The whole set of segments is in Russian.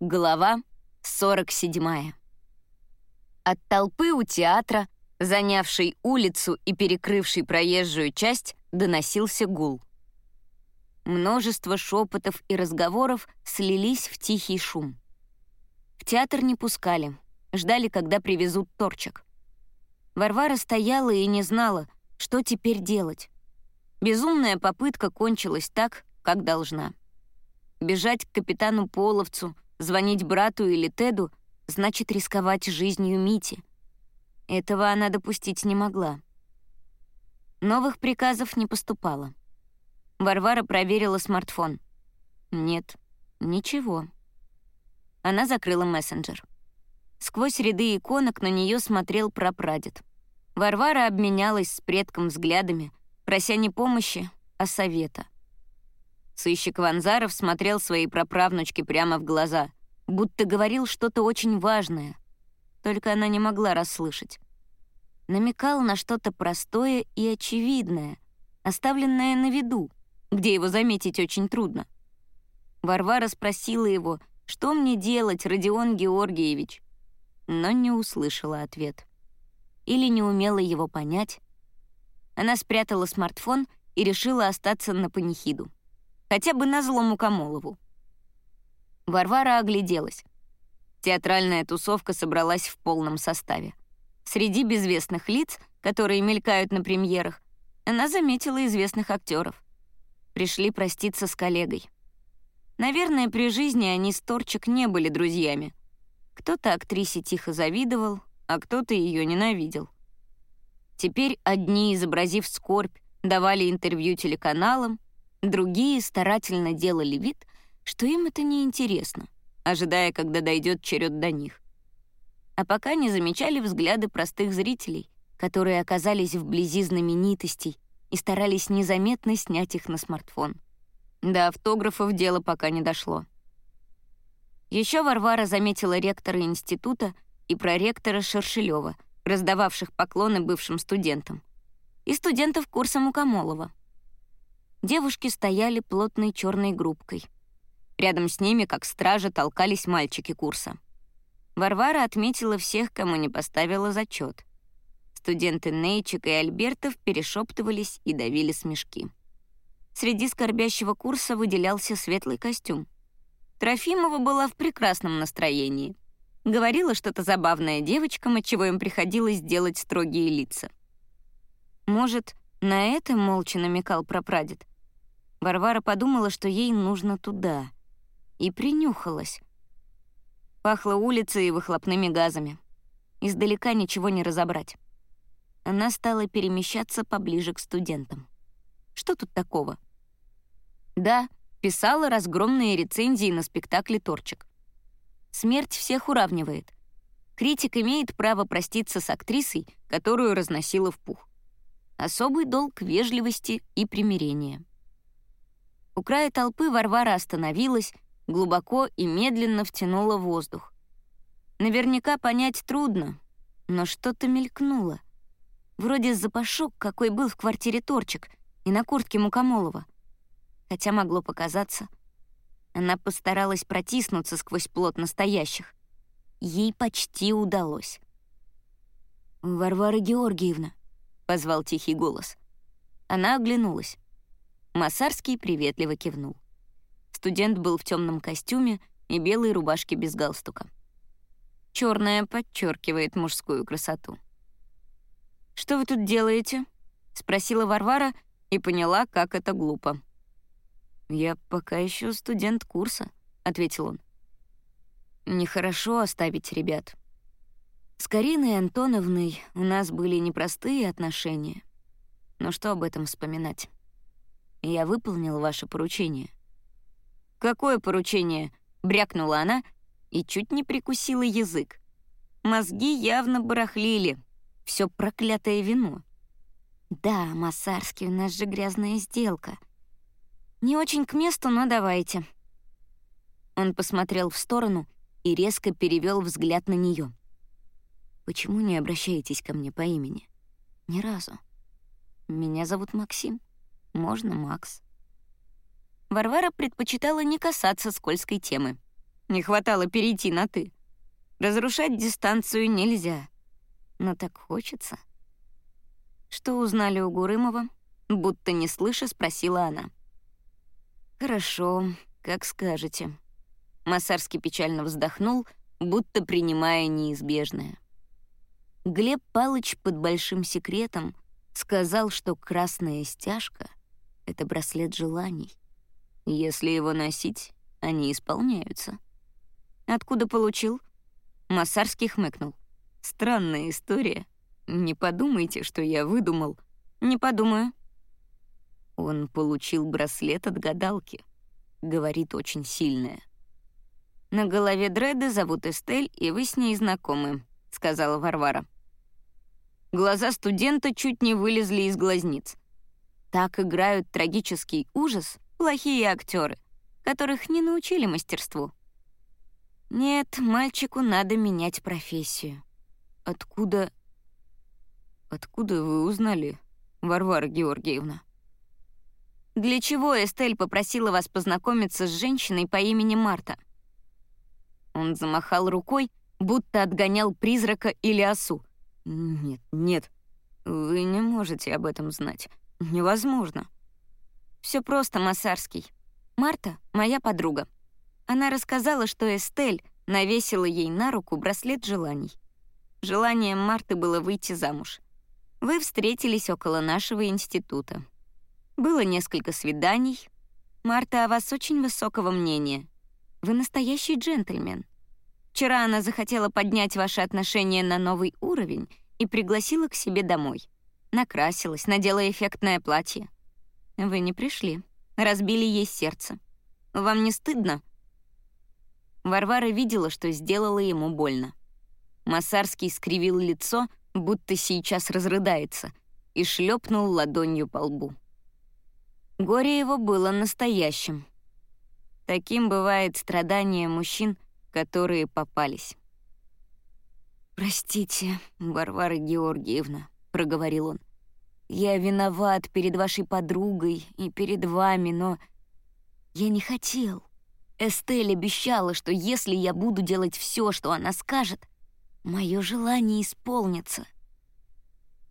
Глава 47. От толпы у театра, занявшей улицу и перекрывшей проезжую часть, доносился гул. Множество шепотов и разговоров слились в тихий шум. В театр не пускали, ждали, когда привезут торчек. Варвара стояла и не знала, что теперь делать. Безумная попытка кончилась так, как должна. Бежать к капитану Половцу — Звонить брату или Теду значит рисковать жизнью Мити. Этого она допустить не могла. Новых приказов не поступало. Варвара проверила смартфон. Нет, ничего. Она закрыла мессенджер. Сквозь ряды иконок на нее смотрел прапрадед. Варвара обменялась с предком взглядами, прося не помощи, а совета — Сыщик Ванзаров смотрел своей праправнучке прямо в глаза, будто говорил что-то очень важное. Только она не могла расслышать. Намекал на что-то простое и очевидное, оставленное на виду, где его заметить очень трудно. Варвара спросила его, что мне делать, Родион Георгиевич, но не услышала ответ. Или не умела его понять. Она спрятала смартфон и решила остаться на панихиду. Хотя бы на злому Камолову. Варвара огляделась. Театральная тусовка собралась в полном составе. Среди безвестных лиц, которые мелькают на премьерах, она заметила известных актеров. Пришли проститься с коллегой. Наверное, при жизни они с Торчик не были друзьями. Кто-то актрисе тихо завидовал, а кто-то ее ненавидел. Теперь одни, изобразив скорбь, давали интервью телеканалам, Другие старательно делали вид, что им это не интересно, ожидая, когда дойдет черед до них. А пока не замечали взгляды простых зрителей, которые оказались вблизи знаменитостей и старались незаметно снять их на смартфон. До автографов дело пока не дошло. Еще Варвара заметила ректора института и проректора Шершелева, раздававших поклоны бывшим студентам, и студентов курса Мукомолова. Девушки стояли плотной черной группкой. Рядом с ними, как стражи, толкались мальчики курса. Варвара отметила всех, кому не поставила зачет. Студенты Нейчик и Альбертов перешептывались и давили смешки. Среди скорбящего курса выделялся светлый костюм. Трофимова была в прекрасном настроении. Говорила что-то забавное девочкам, отчего им приходилось делать строгие лица. Может, на это молча намекал прапрадед. Варвара подумала, что ей нужно туда. И принюхалась. Пахло улицей и выхлопными газами. Издалека ничего не разобрать. Она стала перемещаться поближе к студентам. Что тут такого? Да, писала разгромные рецензии на спектакле «Торчик». Смерть всех уравнивает. Критик имеет право проститься с актрисой, которую разносила в пух. Особый долг вежливости и примирения. У края толпы Варвара остановилась, глубоко и медленно втянула воздух. Наверняка понять трудно, но что-то мелькнуло. Вроде запашок, какой был в квартире Торчик и на куртке Мукомолова. Хотя могло показаться. Она постаралась протиснуться сквозь плот настоящих. Ей почти удалось. «Варвара Георгиевна», — позвал тихий голос. Она оглянулась. Масарский приветливо кивнул. Студент был в темном костюме и белой рубашке без галстука. Черная подчеркивает мужскую красоту. «Что вы тут делаете?» — спросила Варвара и поняла, как это глупо. «Я пока еще студент курса», — ответил он. «Нехорошо оставить ребят. С Кариной Антоновной у нас были непростые отношения. Но что об этом вспоминать?» Я выполнил ваше поручение». «Какое поручение?» — брякнула она и чуть не прикусила язык. Мозги явно барахлили. Все проклятое вино. «Да, Массарский, у нас же грязная сделка. Не очень к месту, но давайте». Он посмотрел в сторону и резко перевел взгляд на нее. «Почему не обращаетесь ко мне по имени?» «Ни разу. Меня зовут Максим». Можно, Макс. Варвара предпочитала не касаться скользкой темы. Не хватало перейти на «ты». Разрушать дистанцию нельзя. Но так хочется. Что узнали у Гурымова? Будто не слыша, спросила она. «Хорошо, как скажете». Масарский печально вздохнул, будто принимая неизбежное. Глеб Палыч под большим секретом сказал, что красная стяжка — это браслет желаний. Если его носить, они исполняются. Откуда получил? Масарский хмыкнул. Странная история. Не подумайте, что я выдумал. Не подумаю. Он получил браслет от гадалки. Говорит очень сильная. На голове Дреда зовут Эстель, и вы с ней знакомы, сказала Варвара. Глаза студента чуть не вылезли из глазниц. Так играют трагический ужас плохие актеры, которых не научили мастерству. Нет, мальчику надо менять профессию. Откуда... Откуда вы узнали, Варвара Георгиевна? Для чего Эстель попросила вас познакомиться с женщиной по имени Марта? Он замахал рукой, будто отгонял призрака или осу. «Нет, нет, вы не можете об этом знать. Невозможно». Все просто, Масарский. Марта — моя подруга. Она рассказала, что Эстель навесила ей на руку браслет желаний. Желанием Марты было выйти замуж. Вы встретились около нашего института. Было несколько свиданий. Марта о вас очень высокого мнения. Вы настоящий джентльмен. Вчера она захотела поднять ваши отношения на новый уровень и пригласила к себе домой. Накрасилась, надела эффектное платье. Вы не пришли. Разбили ей сердце. Вам не стыдно? Варвара видела, что сделала ему больно. Масарский скривил лицо, будто сейчас разрыдается, и шлепнул ладонью по лбу. Горе его было настоящим. Таким бывает страдание мужчин, которые попались. «Простите, Варвара Георгиевна», — проговорил он. «Я виноват перед вашей подругой и перед вами, но я не хотел. Эстель обещала, что если я буду делать все, что она скажет, мое желание исполнится.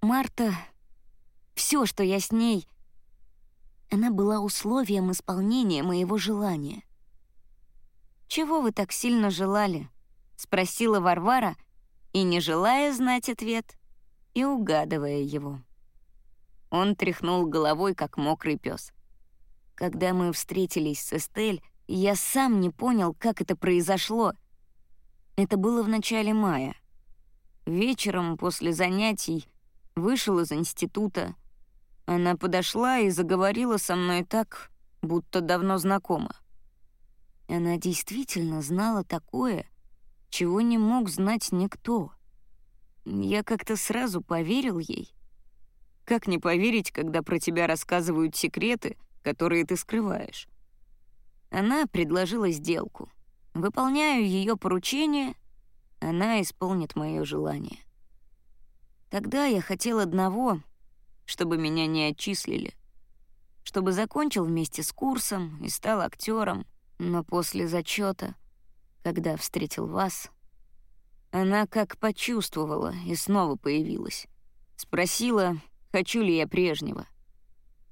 Марта, все, что я с ней, она была условием исполнения моего желания. «Чего вы так сильно желали?» — спросила Варвара, и не желая знать ответ, и угадывая его. Он тряхнул головой, как мокрый пес. Когда мы встретились с Эстель, я сам не понял, как это произошло. Это было в начале мая. Вечером после занятий вышел из института. Она подошла и заговорила со мной так, будто давно знакома. Она действительно знала такое, чего не мог знать никто. Я как-то сразу поверил ей. Как не поверить, когда про тебя рассказывают секреты, которые ты скрываешь? Она предложила сделку. Выполняю ее поручение, она исполнит мое желание. Тогда я хотел одного, чтобы меня не отчислили, чтобы закончил вместе с курсом и стал актером, но после зачета, когда встретил вас, она как почувствовала и снова появилась. Спросила, хочу ли я прежнего.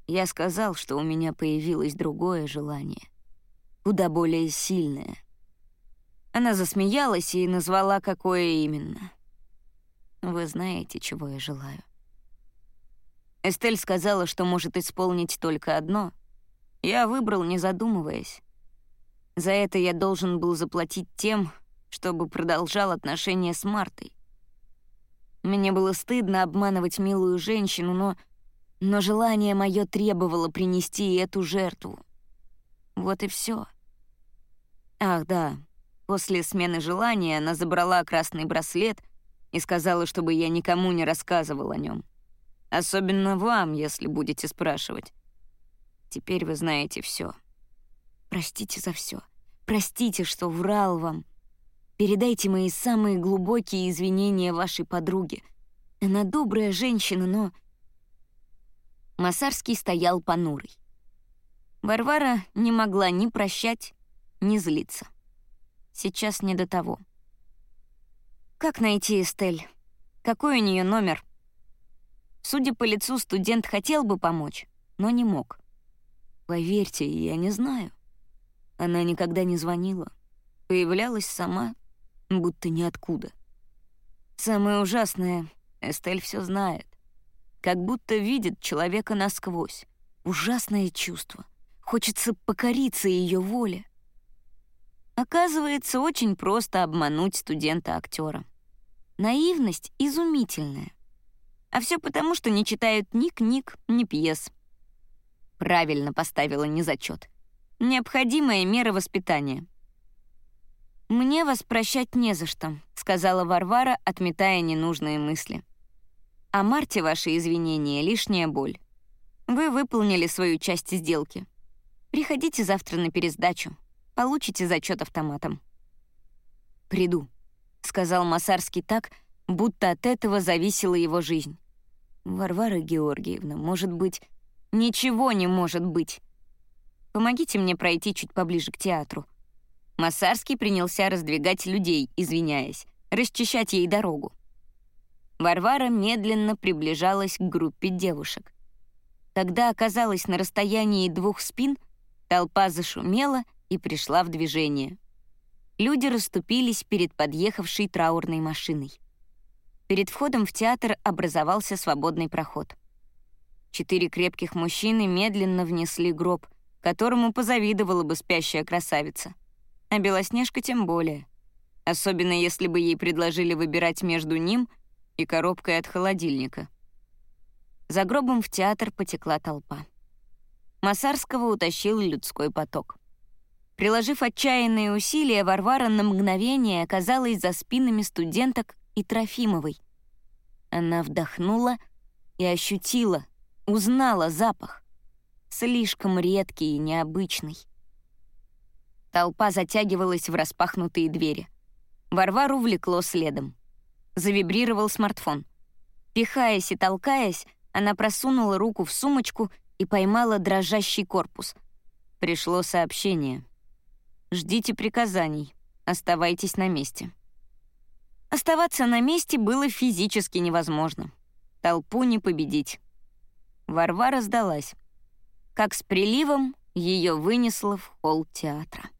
Я сказал, что у меня появилось другое желание, куда более сильное. Она засмеялась и назвала, какое именно. Вы знаете, чего я желаю. Эстель сказала, что может исполнить только одно. Я выбрал, не задумываясь. За это я должен был заплатить тем, чтобы продолжал отношения с Мартой. Мне было стыдно обманывать милую женщину, но, но желание мое требовало принести эту жертву. Вот и все. Ах, да, после смены желания она забрала красный браслет и сказала, чтобы я никому не рассказывал о нем. Особенно вам, если будете спрашивать. Теперь вы знаете все. Простите за все. Простите, что врал вам. Передайте мои самые глубокие извинения вашей подруге. Она добрая женщина, но...» Масарский стоял понурый. Варвара не могла ни прощать, ни злиться. Сейчас не до того. Как найти Эстель? Какой у нее номер? Судя по лицу, студент хотел бы помочь, но не мог. Поверьте, я не знаю. Она никогда не звонила. Появлялась сама, будто ниоткуда. Самое ужасное, Эстель все знает. Как будто видит человека насквозь. Ужасное чувство. Хочется покориться ее воле. Оказывается, очень просто обмануть студента-актера. Наивность изумительная. А все потому, что не читают ни книг, ни пьес. Правильно поставила незачет. Необходимая мера воспитания. «Мне вас прощать не за что», — сказала Варвара, отметая ненужные мысли. «А Марте ваши извинения — лишняя боль. Вы выполнили свою часть сделки. Приходите завтра на пересдачу. Получите зачет автоматом». «Приду», — сказал Масарский так, будто от этого зависела его жизнь. «Варвара Георгиевна, может быть...» «Ничего не может быть!» «Помогите мне пройти чуть поближе к театру». Масарский принялся раздвигать людей, извиняясь, расчищать ей дорогу. Варвара медленно приближалась к группе девушек. Когда оказалась на расстоянии двух спин, толпа зашумела и пришла в движение — Люди расступились перед подъехавшей траурной машиной. Перед входом в театр образовался свободный проход. Четыре крепких мужчины медленно внесли гроб, которому позавидовала бы спящая красавица. А Белоснежка тем более. Особенно если бы ей предложили выбирать между ним и коробкой от холодильника. За гробом в театр потекла толпа. Масарского утащил людской поток. Приложив отчаянные усилия, Варвара на мгновение оказалась за спинами студенток и Трофимовой. Она вдохнула и ощутила, узнала запах. Слишком редкий и необычный. Толпа затягивалась в распахнутые двери. Варвару влекло следом. Завибрировал смартфон. Пихаясь и толкаясь, она просунула руку в сумочку и поймала дрожащий корпус. Пришло сообщение — Ждите приказаний. Оставайтесь на месте. Оставаться на месте было физически невозможно. Толпу не победить. Варвара сдалась. Как с приливом ее вынесло в холл театра.